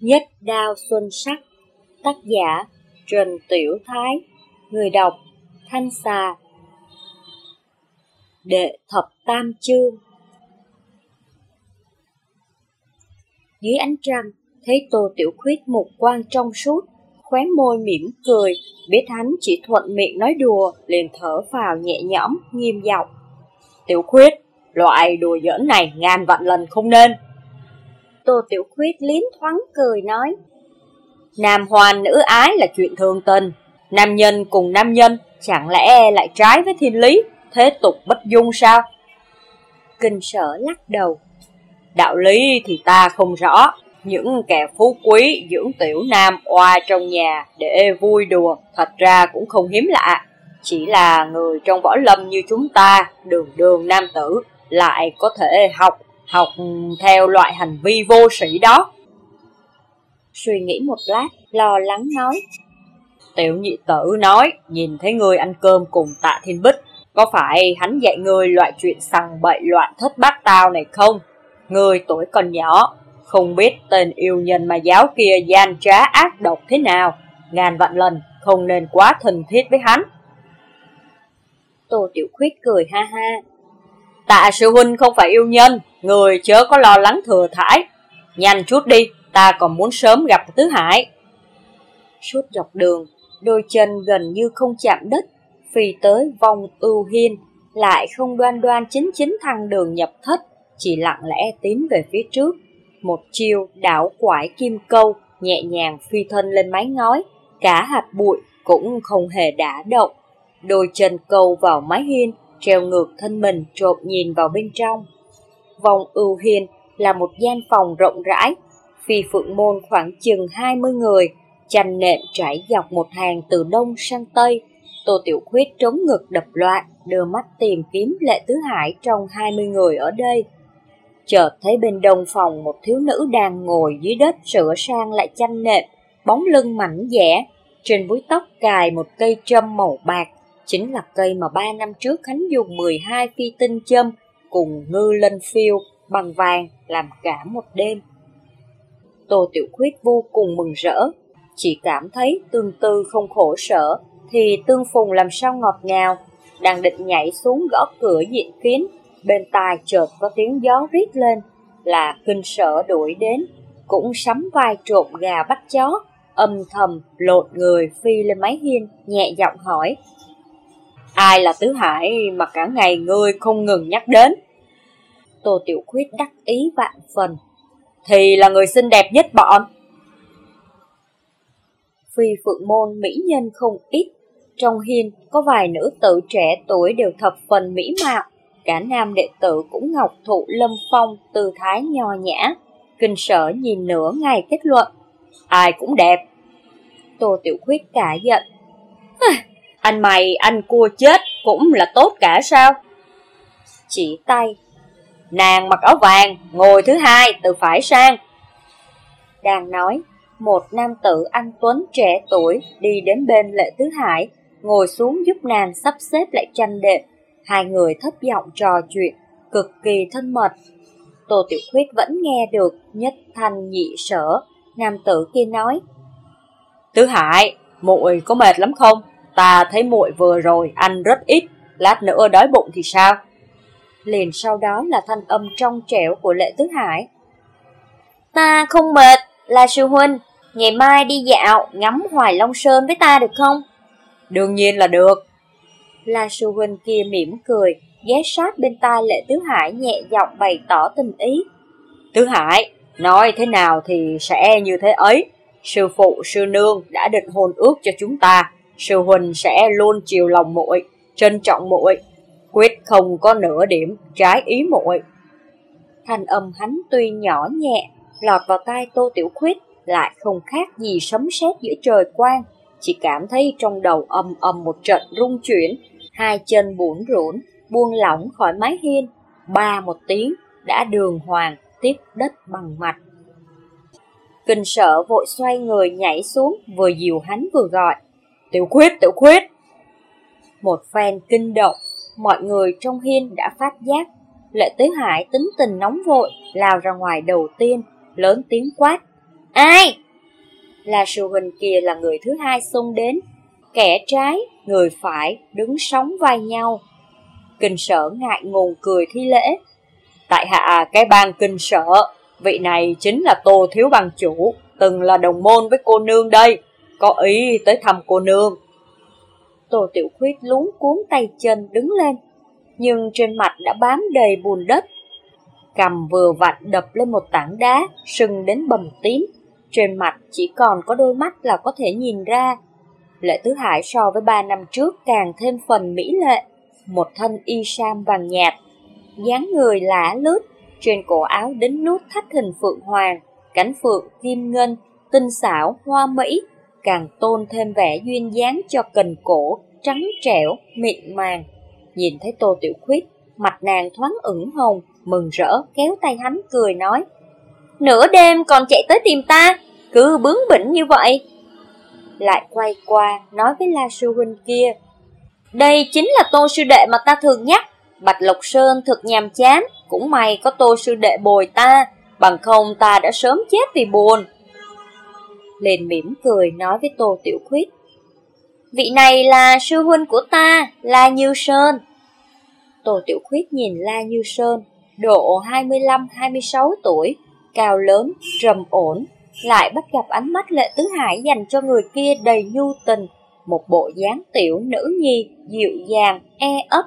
Nhất đao xuân sắc Tác giả Trần Tiểu Thái Người đọc Thanh Xà Đệ thập tam chương Dưới ánh trăng, thấy Tô Tiểu Khuyết một quan trong suốt, khóe môi mỉm cười, biết hắn chỉ thuận miệng nói đùa, liền thở vào nhẹ nhõm, nghiêm giọng. Tiểu Khuyết, loại đùa giỡn này ngàn vạn lần không nên. Tô Tiểu Khuyết liến thoáng cười nói. Nam hoàn nữ ái là chuyện thường tình, nam nhân cùng nam nhân chẳng lẽ lại trái với thiên lý, thế tục bất dung sao? Kinh sở lắc đầu. Đạo lý thì ta không rõ, những kẻ phú quý dưỡng tiểu nam oa trong nhà để vui đùa thật ra cũng không hiếm lạ. Chỉ là người trong võ lâm như chúng ta, đường đường nam tử, lại có thể học, học theo loại hành vi vô sĩ đó. Suy nghĩ một lát, lo lắng nói. Tiểu nhị tử nói, nhìn thấy người ăn cơm cùng tạ thiên bích, có phải hắn dạy người loại chuyện sằng bậy loạn thất bát tao này không? Người tuổi còn nhỏ, không biết tên yêu nhân mà giáo kia gian trá ác độc thế nào, ngàn vạn lần không nên quá thân thiết với hắn. Tô Tiểu Khuyết cười ha ha. Tạ sư huynh không phải yêu nhân, người chớ có lo lắng thừa thải. Nhanh chút đi, ta còn muốn sớm gặp Tứ Hải. Suốt dọc đường, đôi chân gần như không chạm đất, phi tới vòng ưu hiên, lại không đoan đoan chính chính thăng đường nhập thất, chỉ lặng lẽ tiến về phía trước. Một chiêu đảo quải kim câu, nhẹ nhàng phi thân lên mái ngói, cả hạt bụi cũng không hề đả động. Đôi chân câu vào mái hiên, treo ngược thân mình trộm nhìn vào bên trong. Vòng ưu hiền là một gian phòng rộng rãi, phi phượng môn khoảng chừng 20 người, chăn nệm trải dọc một hàng từ đông sang tây. Tô Tiểu Khuyết trống ngực đập loạn, đưa mắt tìm kiếm Lệ Tứ Hải trong 20 người ở đây. Chợt thấy bên đông phòng một thiếu nữ đang ngồi dưới đất sửa sang lại chăn nệm, bóng lưng mảnh dẻ, trên búi tóc cài một cây trâm màu bạc, chính là cây mà ba năm trước Khánh dùng 12 phi tinh châm cùng ngư lên phiêu bằng vàng làm cả một đêm. Tô Tiểu Khuyết vô cùng mừng rỡ, chỉ cảm thấy tương tư không khổ sở, thì tương phùng làm sao ngọt ngào, đang định nhảy xuống gõ cửa diện kiến, bên tai chợt có tiếng gió rít lên, là kinh sợ đuổi đến, cũng sắm vai trộm gà bắt chó, âm thầm lột người phi lên máy hiên, nhẹ giọng hỏi. Ai là Tứ Hải mà cả ngày ngươi không ngừng nhắc đến? Tô Tiểu Khuyết đắc ý vạn phần. Thì là người xinh đẹp nhất bọn. Phi Phượng Môn mỹ nhân không ít. Trong hiên có vài nữ tử trẻ tuổi đều thập phần mỹ mạo. Cả nam đệ tử cũng ngọc thụ lâm phong, tư thái nho nhã. Kinh sở nhìn nửa ngày kết luận. Ai cũng đẹp. Tô Tiểu Khuyết cả giận. Anh mày, anh cua chết cũng là tốt cả sao? Chỉ tay. Nàng mặc áo vàng, ngồi thứ hai, từ phải sang. Đang nói, một nam tử anh Tuấn trẻ tuổi đi đến bên Lệ Tứ Hải, ngồi xuống giúp nàng sắp xếp lại tranh đệm. Hai người thấp giọng trò chuyện, cực kỳ thân mật. Tô Tiểu Khuyết vẫn nghe được nhất thanh nhị sở, nam tử kia nói. Tứ Hải, muội có mệt lắm không? Ta thấy muội vừa rồi ăn rất ít, lát nữa đói bụng thì sao? Liền sau đó là thanh âm trong trẻo của Lệ Tứ Hải. Ta không mệt, là sư huynh, ngày mai đi dạo, ngắm Hoài Long Sơn với ta được không? Đương nhiên là được. La sư huynh kia mỉm cười, ghé sát bên tai Lệ Tứ Hải nhẹ giọng bày tỏ tình ý. Tứ Hải, nói thế nào thì sẽ như thế ấy. Sư phụ, sư nương đã định hôn ước cho chúng ta, sư huynh sẽ luôn chiều lòng muội, trân trọng muội, quyết không có nửa điểm trái ý muội. Thanh âm hắn tuy nhỏ nhẹ, lọt vào tai Tô Tiểu Khuyết lại không khác gì sấm sét giữa trời quang, chỉ cảm thấy trong đầu âm âm một trận rung chuyển, hai chân bủn rủn, buông lỏng khỏi mái hiên, ba một tiếng đã đường hoàng tiếp đất bằng mặt. Kinh sợ vội xoay người nhảy xuống, vừa dìu hắn vừa gọi. Tiểu khuyết, tiểu khuyết! Một phen kinh động, mọi người trong hiên đã phát giác. Lệ Tế Hải tính tình nóng vội, lao ra ngoài đầu tiên, lớn tiếng quát. Ai? Là sư huynh kia là người thứ hai xông đến. Kẻ trái, người phải, đứng sóng vai nhau. Kinh sở ngại ngùng cười thi lễ. Tại hạ cái bang kinh sở, vị này chính là Tô Thiếu Bằng Chủ, từng là đồng môn với cô nương đây, có ý tới thăm cô nương. Tô Tiểu Khuyết lúng cuốn tay chân đứng lên, nhưng trên mặt đã bám đầy bùn đất. Cầm vừa vặn đập lên một tảng đá, sưng đến bầm tím. Trên mặt chỉ còn có đôi mắt là có thể nhìn ra. Lệ Tứ Hải so với ba năm trước càng thêm phần mỹ lệ. Một thân y sam vàng nhạt, dáng người lả lướt, trên cổ áo đến nút thắt hình phượng hoàng, cánh phượng kim ngân, tinh xảo, hoa mỹ, càng tôn thêm vẻ duyên dáng cho cần cổ, trắng trẻo, mịn màng. Nhìn thấy Tô Tiểu Khuyết, mặt nàng thoáng ửng hồng, mừng rỡ kéo tay hắn cười nói. Nửa đêm còn chạy tới tìm ta, cứ bướng bỉnh như vậy. Lại quay qua nói với La Sư Huynh kia. Đây chính là Tô Sư Đệ mà ta thường nhắc. Bạch Lộc Sơn thực nhàm chán, cũng may có Tô Sư Đệ bồi ta, bằng không ta đã sớm chết vì buồn. Lên mỉm cười nói với Tô Tiểu Khuyết. Vị này là sư huynh của ta, La Như Sơn. Tô Tiểu Khuyết nhìn La Như Sơn, độ 25-26 tuổi, cao lớn, trầm ổn, lại bắt gặp ánh mắt lệ tứ hải dành cho người kia đầy nhu tình, một bộ dáng tiểu nữ nhi, dịu dàng, e ấp,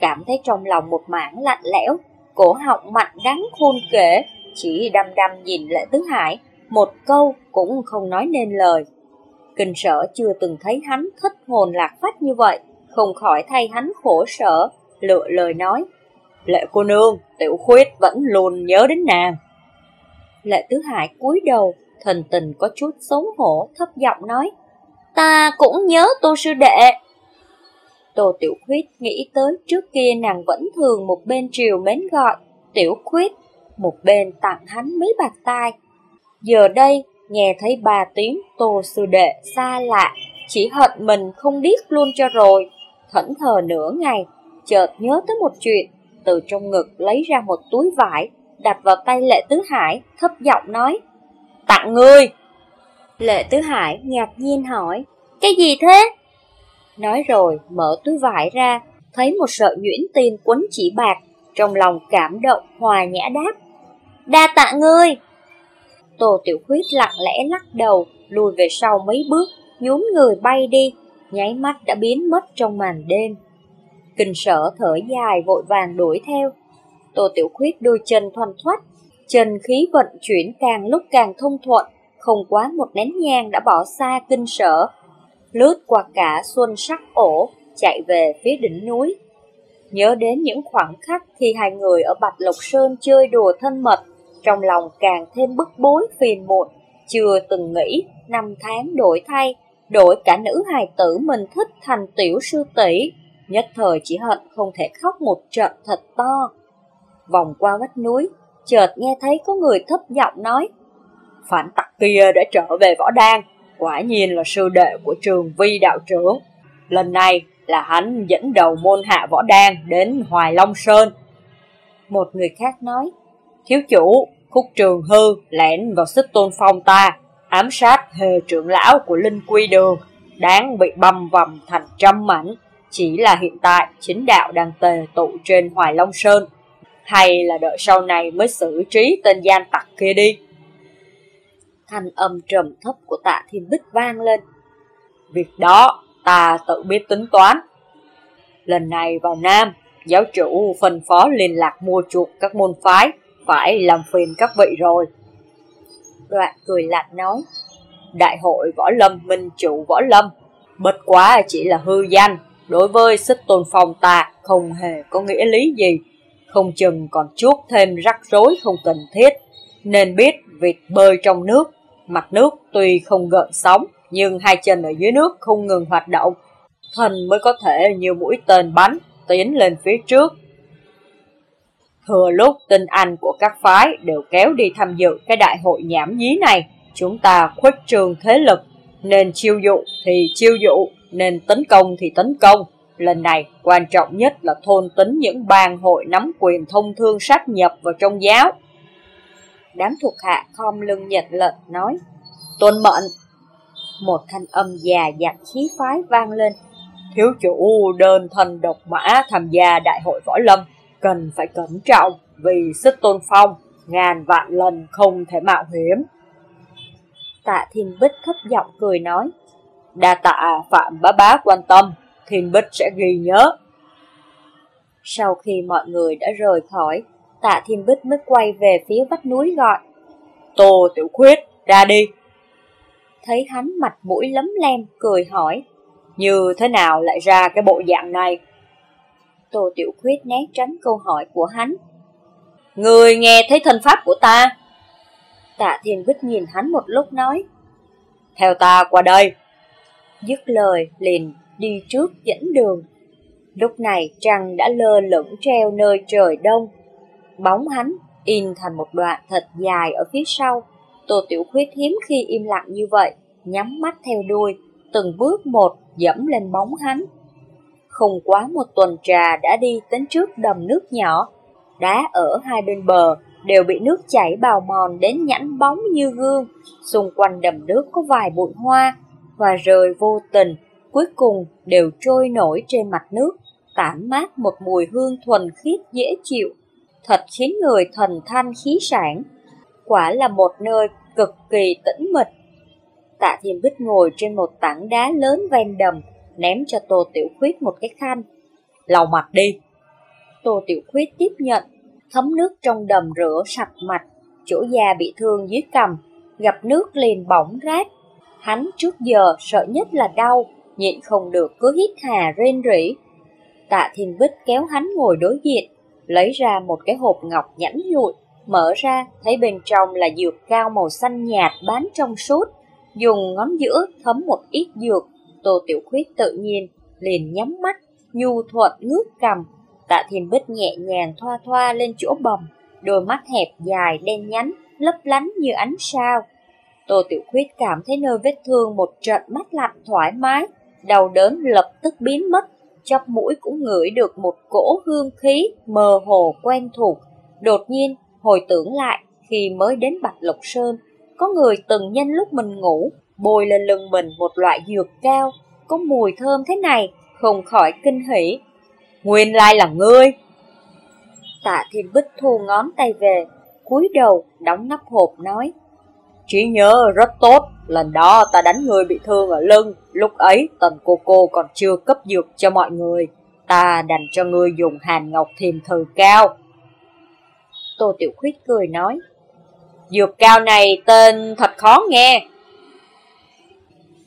cảm thấy trong lòng một mảng lạnh lẽo, cổ họng mạnh đắng khôn kể, chỉ đăm đăm nhìn lệ tứ hải, một câu cũng không nói nên lời. Kinh sở chưa từng thấy hắn thích hồn lạc phách như vậy, không khỏi thay hắn khổ sở, lựa lời nói. Lệ cô nương, tiểu khuyết vẫn luôn nhớ đến nàng. Lệ tứ hải cúi đầu, thần tình có chút xấu hổ, thấp giọng nói. Ta cũng nhớ tô sư đệ. Tô tiểu khuyết nghĩ tới trước kia nàng vẫn thường một bên triều mến gọi, tiểu khuyết, một bên tặng hắn mấy bạc tai. Giờ đây, nghe thấy ba tiếng tô sư đệ xa lạ, chỉ hận mình không biết luôn cho rồi. Thẫn thờ nửa ngày, chợt nhớ tới một chuyện, từ trong ngực lấy ra một túi vải, đặt vào tay Lệ Tứ Hải, thấp giọng nói, tặng ngươi. Lệ Tứ Hải ngạc nhiên hỏi, cái gì thế? Nói rồi, mở túi vải ra, thấy một sợi nhuyễn tin quấn chỉ bạc, trong lòng cảm động, hòa nhã đáp. Đa tạ ngươi! Tô Tiểu Khuyết lặng lẽ lắc đầu, lùi về sau mấy bước, nhún người bay đi, nháy mắt đã biến mất trong màn đêm. Kinh sở thở dài vội vàng đuổi theo. Tô Tiểu Khuyết đôi chân thoăn thoắt, chân khí vận chuyển càng lúc càng thông thuận, không quá một nén nhang đã bỏ xa kinh sở, lướt qua cả xuân sắc ổ, chạy về phía đỉnh núi. Nhớ đến những khoảng khắc khi hai người ở Bạch Lộc Sơn chơi đùa thân mật, trong lòng càng thêm bức bối phiền muộn, chưa từng nghĩ năm tháng đổi thay, đổi cả nữ hài tử mình thích thành tiểu sư tỷ nhất thời chỉ hận không thể khóc một trận thật to. Vòng qua vách núi, chợt nghe thấy có người thấp giọng nói, phản tặc kia đã trở về võ đan, quả nhiên là sư đệ của trường vi đạo trưởng. Lần này là hắn dẫn đầu môn hạ võ đan đến Hoài Long Sơn. Một người khác nói, thiếu chủ, khúc trường hư lẻn vào xích tôn phong ta, ám sát hề trưởng lão của Linh Quy Đường, đáng bị băm vầm thành trăm mảnh. Chỉ là hiện tại chính đạo đang tề tụ trên Hoài Long Sơn. Hay là đợi sau này mới xử trí tên gian tặc kia đi. Thanh âm trầm thấp của tạ thiên bích vang lên. Việc đó ta tự biết tính toán. Lần này vào Nam Giáo chủ phân phó liên lạc mua chuộc các môn phái. Phải làm phiền các vị rồi Đoạn cười lạnh nói Đại hội võ lâm minh chủ võ lâm Bất quá chỉ là hư danh đối với xích tôn phong ta không hề có nghĩa lý gì, không chừng còn chuốc thêm rắc rối không cần thiết. Nên biết việc bơi trong nước, mặt nước tuy không gợn sóng, nhưng hai chân ở dưới nước không ngừng hoạt động, thần mới có thể như mũi tên bắn, tiến lên phía trước. Thừa lúc tinh anh của các phái đều kéo đi tham dự cái đại hội nhảm nhí này, chúng ta khuếch trường thế lực, nên chiêu dụ thì chiêu dụ, nên tấn công thì tấn công. Lần này, quan trọng nhất là thôn tính những bang hội nắm quyền thông thương sát nhập vào trong giáo. Đám thuộc hạ khom lưng nhật lệnh nói, tuân mệnh. Một thanh âm già dặn khí phái vang lên, thiếu chủ đơn thân độc mã tham gia đại hội võ lâm, cần phải cẩn trọng vì sức tôn phong, ngàn vạn lần không thể mạo hiểm. Tạ Thiên Bích thấp giọng cười nói, đa tạ Phạm bá bá quan tâm, Thiên Bích sẽ ghi nhớ. Sau khi mọi người đã rời khỏi, tạ Thiên Bích mới quay về phía vách núi gọi, Tô Tiểu Khuyết, ra đi. Thấy hắn mặt mũi lấm lem, cười hỏi, như thế nào lại ra cái bộ dạng này? Tô Tiểu Khuyết né tránh câu hỏi của hắn. Người nghe thấy thân pháp của ta. Tạ Thiên Bích nhìn hắn một lúc nói. Theo ta qua đây. Dứt lời liền đi trước dẫn đường. Lúc này trăng đã lơ lửng treo nơi trời đông. Bóng hắn in thành một đoạn thật dài ở phía sau. Tô Tiểu Khuyết hiếm khi im lặng như vậy, nhắm mắt theo đuôi, từng bước một dẫm lên bóng hắn. Không quá một tuần trà đã đi đến trước đầm nước nhỏ, đá ở hai bên bờ đều bị nước chảy bào mòn đến nhẵn bóng như gương, xung quanh đầm nước có vài bụi hoa, và rời vô tình, cuối cùng đều trôi nổi trên mặt nước, tản mát một mùi hương thuần khiết dễ chịu, thật khiến người thần thanh khí sản. Quả là một nơi cực kỳ tĩnh mịch. Tạ Thiên Bích ngồi trên một tảng đá lớn ven đầm, ném cho Tô Tiểu Khuyết một cái khăn. Lau mặt đi. Tô Tiểu Khuyết tiếp nhận, thấm nước trong đầm rửa sạch mặt, chỗ da bị thương dưới cầm, gặp nước liền bỏng rát. Hắn trước giờ sợ nhất là đau, nhịn không được cứ hít hà rên rỉ. Tạ Thiên Bích kéo hắn ngồi đối diện, lấy ra một cái hộp ngọc nhẵn nhụi, mở ra thấy bên trong là dược cao màu xanh nhạt bán trong suốt, dùng ngón giữa thấm một ít dược, Tô Tiểu Khuyết tự nhiên liền nhắm mắt, nhu thuận ngước cầm, Tạ Thiên Bích nhẹ nhàng thoa thoa lên chỗ bầm, đôi mắt hẹp dài đen nhánh, lấp lánh như ánh sao. Tô Tiểu Khuyết cảm thấy nơi vết thương một trận mắt lạnh thoải mái, đau đớn lập tức biến mất, chóp mũi cũng ngửi được một cỗ hương khí mờ hồ quen thuộc. Đột nhiên, hồi tưởng lại khi mới đến Bạch Lộc Sơn, có người từng nhân lúc mình ngủ, bôi lên lưng mình một loại dược cao, có mùi thơm thế này, không khỏi kinh hỉ, Nguyên lai là ngươi. Tạ Thiên Bích thu ngón tay về, cúi đầu đóng nắp hộp nói. Chỉ nhớ rất tốt, lần đó ta đánh người bị thương ở lưng, lúc ấy tần cô cô còn chưa cấp dược cho mọi người. Ta đành cho ngươi dùng hàn ngọc thiềm thử cao. Tô Tiểu Khuyết cười nói, dược cao này tên thật khó nghe.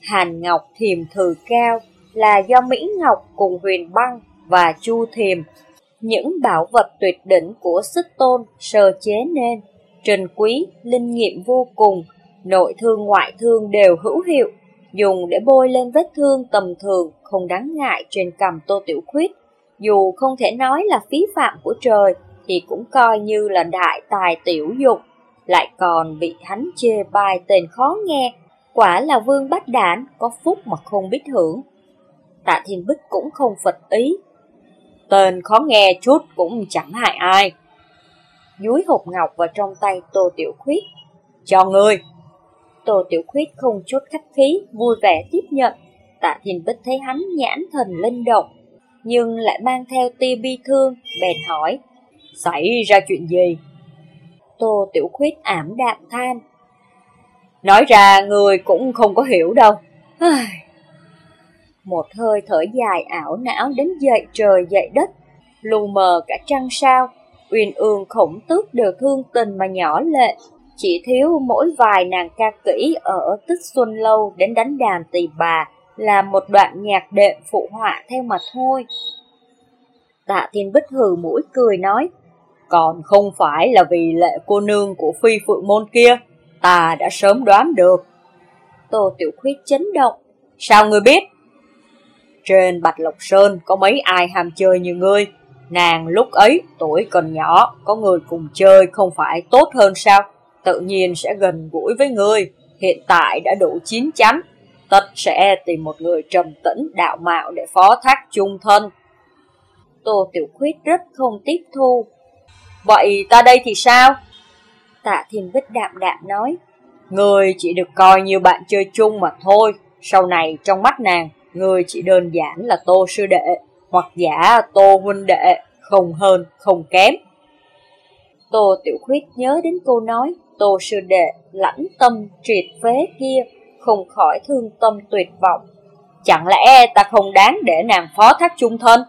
Hàn ngọc thiềm Thừ cao là do Mỹ Ngọc cùng Huyền Băng và chu thiềm, những bảo vật tuyệt đỉnh của sức tôn sơ chế nên, Trình quý, linh nghiệm vô cùng, nội thương ngoại thương đều hữu hiệu, dùng để bôi lên vết thương tầm thường không đáng ngại trên cầm tô tiểu khuyết. Dù không thể nói là phí phạm của trời, thì cũng coi như là đại tài tiểu dụng, lại còn bị hắn chê bài tên khó nghe, quả là vương bách đản có phúc mà không biết hưởng. Tạ Thiên Bích cũng không phật ý, Tên khó nghe chút cũng chẳng hại ai. Dúi hộp ngọc vào trong tay Tô Tiểu Khuyết. Cho ngươi. Tô Tiểu Khuyết không chút khách khí, vui vẻ tiếp nhận. Tạ Thiên Bích thấy hắn nhãn thần linh động, nhưng lại mang theo tia bi thương, bèn hỏi. Xảy ra chuyện gì? Tô Tiểu Khuyết ảm đạm than. Nói ra người cũng không có hiểu đâu. Một hơi thở dài ảo não đến dậy trời dậy đất, lù mờ cả trăng sao, uyên ương khổng tước đều thương tình mà nhỏ lệ, chỉ thiếu mỗi vài nàng ca kỹ ở tích xuân lâu đến đánh đàn tỳ bà là một đoạn nhạc đệm phụ họa theo mà thôi. Tạ Thiên Bích hừ mũi cười nói, còn không phải là vì lệ cô nương của phi phượng môn kia, ta đã sớm đoán được. Tô Tiểu Khuyết chấn động, sao ngươi biết? Trên Bạch Lộc Sơn có mấy ai ham chơi như ngươi, nàng lúc ấy tuổi còn nhỏ, có người cùng chơi không phải tốt hơn sao? Tự nhiên sẽ gần gũi với ngươi, hiện tại đã đủ chín chắn, tất sẽ tìm một người trầm tĩnh đạo mạo để phó thác chung thân. Tô Tiểu Khuyết rất không tiếp thu. Vậy ta đây thì sao? Tạ Thiên Bích đạm đạm nói, Người chỉ được coi như bạn chơi chung mà thôi, sau này trong mắt nàng, người chỉ đơn giản là tô sư đệ, hoặc giả tô huynh đệ, không hơn, không kém. Tô Tiểu Khuyết nhớ đến cô nói, tô sư đệ, lãnh tâm, triệt phế kia, không khỏi thương tâm tuyệt vọng. Chẳng lẽ ta không đáng để nàng phó thác chung thân?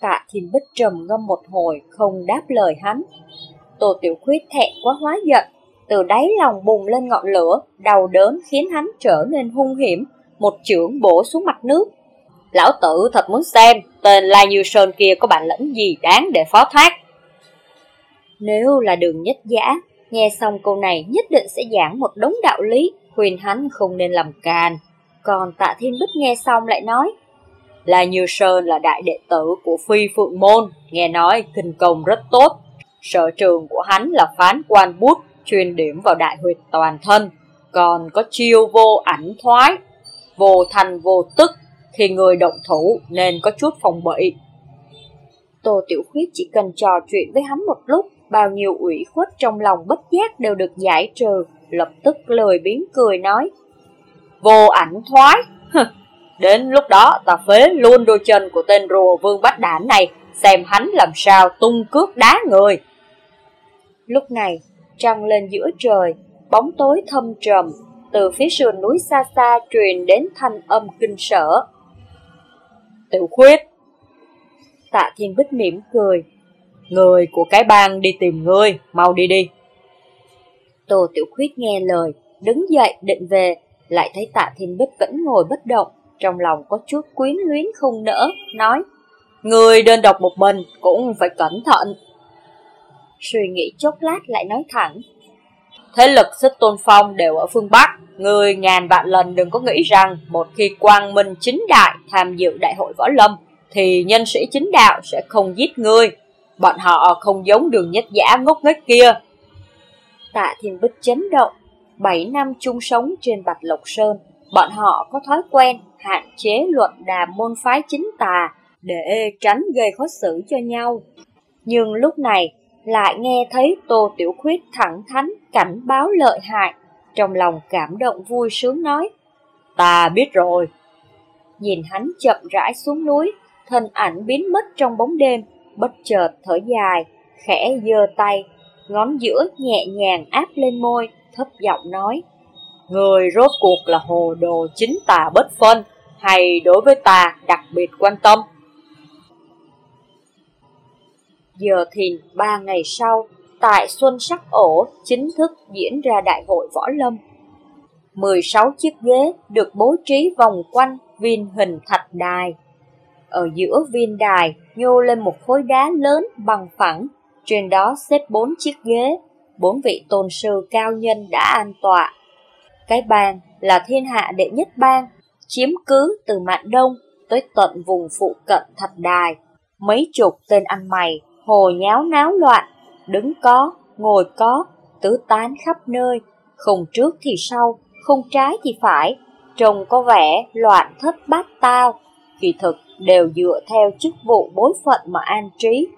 Tạ Thiên Bích trầm ngâm một hồi, không đáp lời hắn. Tô Tiểu Khuyết thẹn quá hóa giận, từ đáy lòng bùng lên ngọn lửa, đau đớn khiến hắn trở nên hung hiểm, một chưởng bổ xuống mặt nước. Lão tử thật muốn xem tên Lai Như Sơn kia có bản lĩnh gì đáng để phó thác. Nếu là đường nhất giả, nghe xong câu này nhất định sẽ giảng một đống đạo lý, khuyên hắn không nên làm càn. Còn tạ thiên bích nghe xong lại nói, Lai Như Sơn là đại đệ tử của Phi Phượng Môn, nghe nói kinh công rất tốt. Sở trường của hắn là phán quan bút, chuyên điểm vào đại huyệt toàn thân, còn có chiêu vô ảnh thoái, vô thành vô tức, khi người động thủ nên có chút phòng bị. Tô Tiểu Khuyết chỉ cần trò chuyện với hắn một lúc, bao nhiêu ủy khuất trong lòng bất giác đều được giải trừ, lập tức lười biến cười nói. Vô ảnh thoái, đến lúc đó ta phế luôn đôi chân của tên rùa vương bách đản này, xem hắn làm sao tung cước đá người. Lúc này, trăng lên giữa trời, bóng tối thâm trầm, từ phía sườn núi xa xa truyền đến thanh âm kinh sở. Tiểu khuyết Tạ Thiên Bích mỉm cười, người của cái bang đi tìm ngươi, mau đi đi. Tô Tiểu Khuyết nghe lời, đứng dậy định về, lại thấy Tạ Thiên Bích vẫn ngồi bất động, trong lòng có chút quyến luyến không nỡ, nói, Người đơn độc một mình cũng phải cẩn thận. Suy nghĩ chốc lát lại nói thẳng, Thế lực xích tôn phong đều ở phương Bắc, người ngàn vạn lần đừng có nghĩ rằng một khi quang minh chính đại tham dự đại hội võ lâm, thì nhân sĩ chính đạo sẽ không giết ngươi. Bọn họ không giống đường nhất giả ngốc nghếch kia. Tạ Thiên Bích chấn động, 7 năm chung sống trên Bạch Lộc Sơn, bọn họ có thói quen hạn chế luận đàm môn phái chính tà để tránh gây khó xử cho nhau. Nhưng lúc này, lại nghe thấy Tô Tiểu Khuyết thẳng thắn cảnh báo lợi hại, trong lòng cảm động vui sướng nói, ta biết rồi. Nhìn hắn chậm rãi xuống núi, thân ảnh biến mất trong bóng đêm, bất chợt thở dài, khẽ giơ tay, ngón giữa nhẹ nhàng áp lên môi, thấp giọng nói, Người rốt cuộc là hồ đồ chính tà bất phân, hay đối với ta đặc biệt quan tâm? Giờ thìn ba ngày sau, tại Xuân Sắc Ổ chính thức diễn ra đại hội võ lâm. 16 chiếc ghế được bố trí vòng quanh viên hình thạch đài. Ở giữa viên đài nhô lên một khối đá lớn bằng phẳng, trên đó xếp bốn chiếc ghế, bốn vị tôn sư cao nhân đã an tọa. Cái bàn là thiên hạ đệ nhất bang, chiếm cứ từ mạn đông tới tận vùng phụ cận thạch đài. Mấy chục tên ăn mày hồ nháo náo loạn, đứng có, ngồi có, tứ tán khắp nơi, không trước thì sau, không trái thì phải, trông có vẻ loạn thất bát tao, kỳ thực đều dựa theo chức vụ bối phận mà an trí.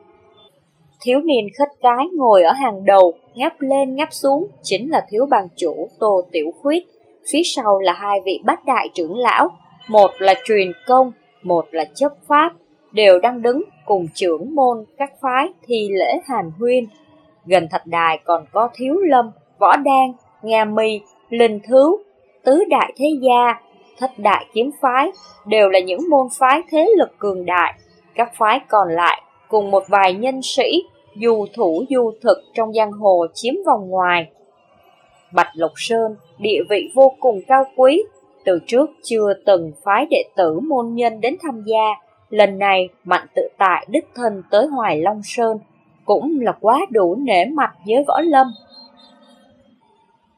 Thiếu niên khất cái ngồi ở hàng đầu, ngáp lên ngáp xuống, chính là thiếu bang chủ Tô Tiểu Khuyết. Phía sau là hai vị bát đại trưởng lão, một là truyền công, một là chấp pháp, đều đang đứng cùng trưởng môn các phái thi lễ hàn huyên. Gần thạch đài còn có thiếu lâm, võ đan, nga mi, linh thứ, tứ đại thế gia, thất đại kiếm phái, đều là những môn phái thế lực cường đại. Các phái còn lại cùng một vài nhân sĩ, dù thủ du thực trong giang hồ chiếm vòng ngoài. Bạch Lộc Sơn, địa vị vô cùng cao quý, từ trước chưa từng phái đệ tử môn nhân đến tham gia, Lần này Mạnh tự tại đích thân tới Hoài Long Sơn cũng là quá đủ nể mặt với võ lâm.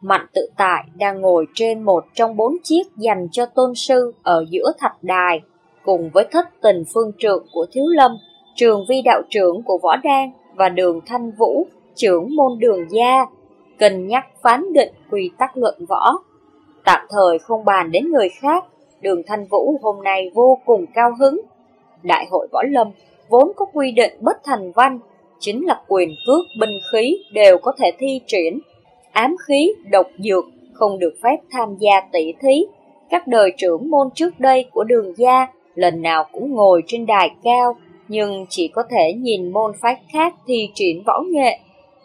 Mạnh tự tại đang ngồi trên một trong bốn chiếc dành cho tôn sư ở giữa thạch đài, cùng với thất tình phương trượng của Thiếu Lâm, trường vi đạo trưởng của Võ Đan và đường Thanh Vũ, trưởng môn đường gia, cân nhắc phán định quy tắc luận võ. Tạm thời không bàn đến người khác, đường Thanh Vũ hôm nay vô cùng cao hứng Đại hội Võ Lâm vốn có quy định bất thành văn, chính là quyền cước, binh khí đều có thể thi triển. Ám khí, độc dược không được phép tham gia tỷ thí. Các đời trưởng môn trước đây của đường gia lần nào cũng ngồi trên đài cao, nhưng chỉ có thể nhìn môn phái khác thi triển võ nghệ.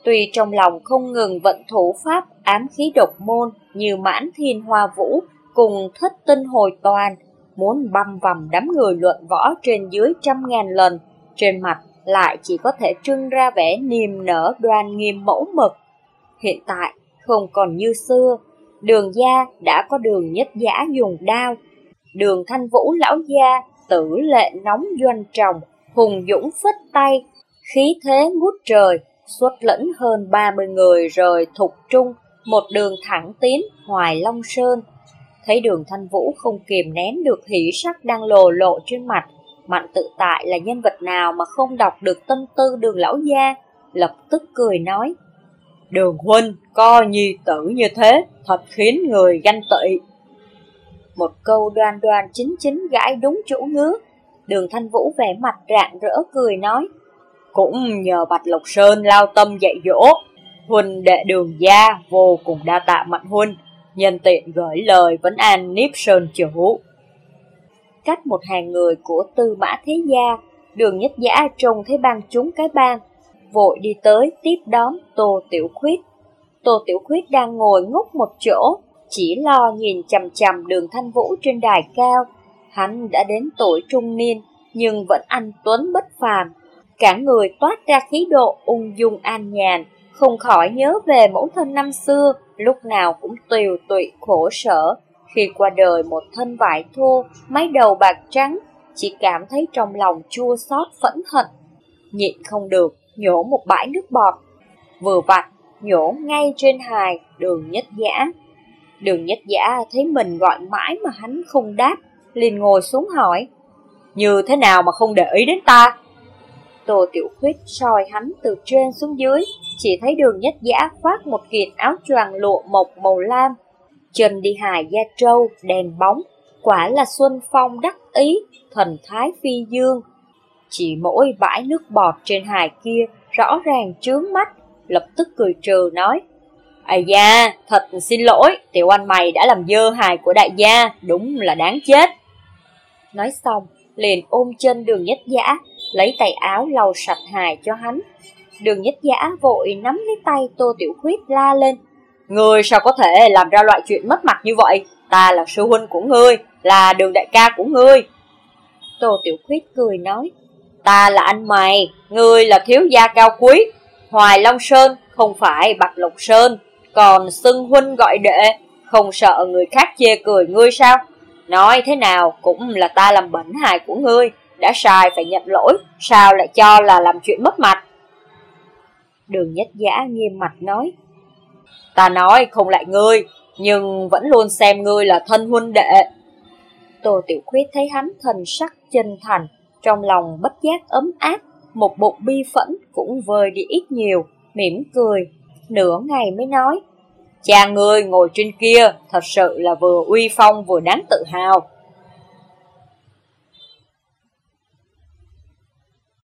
Tuy trong lòng không ngừng vận thủ pháp ám khí độc môn như mãn thiên hoa vũ cùng thất tinh hồi toàn, muốn băm vằm đám người luận võ trên dưới trăm ngàn lần, trên mặt lại chỉ có thể trưng ra vẻ niềm nở đoan nghiêm mẫu mực. Hiện tại, không còn như xưa, đường gia đã có đường nhất giả dùng đao, đường thanh vũ lão gia tử lệ nóng doanh trồng, hùng dũng phất tay, khí thế ngút trời, xuất lẫn hơn 30 người rời thục trung, một đường thẳng tiến Hoài Long Sơn. Thấy đường thanh vũ không kiềm nén được hỉ sắc đang lồ lộ trên mặt, Mạnh tự tại là nhân vật nào mà không đọc được tâm tư đường lão gia, lập tức cười nói. Đường huynh, co nhi tử như thế, thật khiến người ganh tị. Một câu đoan đoan chính chính gãi đúng chỗ ngứa. Đường Thanh Vũ vẻ mặt rạng rỡ cười nói. Cũng nhờ Bạch Lộc Sơn lao tâm dạy dỗ, huynh đệ đường gia vô cùng đa tạ mạnh huynh, nhân tiện gửi lời vấn an níp Sơn chủ. Cách một hàng người của tư mã thế gia, đường nhất giả trông thấy bang chúng cái bang, vội đi tới tiếp đón Tô Tiểu Khuyết. Tô Tiểu Khuyết đang ngồi ngốc một chỗ, chỉ lo nhìn chầm chầm đường thanh vũ trên đài cao. Hắn đã đến tuổi trung niên, nhưng vẫn anh tuấn bất phàm. Cả người toát ra khí độ ung dung an nhàn, không khỏi nhớ về mẫu thân năm xưa, lúc nào cũng tiều tụy khổ sở. Khi qua đời một thân vải thô, mái đầu bạc trắng, chỉ cảm thấy trong lòng chua xót phẫn hận. Nhịn không được, nhổ một bãi nước bọt. Vừa vặt, nhổ ngay trên hài đường nhất giả. Đường nhất giả thấy mình gọi mãi mà hắn không đáp, liền ngồi xuống hỏi. Như thế nào mà không để ý đến ta? Tô Tiểu Khuyết soi hắn từ trên xuống dưới, chỉ thấy đường nhất giả khoác một kiện áo choàng lụa mộc màu lam. Chân đi hài da trâu, đèn bóng, quả là Xuân Phong đắc ý, thần thái phi dương. Chỉ mỗi bãi nước bọt trên hài kia rõ ràng trướng mắt, lập tức cười trừ nói. Ây da, thật xin lỗi, tiểu anh mày đã làm dơ hài của đại gia, đúng là đáng chết. Nói xong, liền ôm chân đường nhất giả, lấy tay áo lau sạch hài cho hắn. Đường nhất giả vội nắm lấy tay Tô Tiểu Khuyết la lên. Ngươi sao có thể làm ra loại chuyện mất mặt như vậy? Ta là sư huynh của ngươi, là đường đại ca của ngươi. Tô Tiểu Khuyết cười nói. Ta là anh mày, ngươi là thiếu gia cao quý. Hoài Long Sơn không phải Bạch Lộc Sơn, còn xưng huynh gọi đệ, không sợ người khác chê cười ngươi sao? Nói thế nào cũng là ta làm bẩn hài của ngươi, đã sai phải nhận lỗi, sao lại cho là làm chuyện mất mặt? Đường nhất giả nghiêm mặt nói, ta nói không lại ngươi, nhưng vẫn luôn xem ngươi là thân huynh đệ. Tô Tiểu Khuyết thấy hắn thần sắc chân thành, trong lòng bất giác ấm áp, một bụng bi phẫn cũng vơi đi ít nhiều, mỉm cười, nửa ngày mới nói. Cha ngươi ngồi trên kia, thật sự là vừa uy phong vừa đáng tự hào.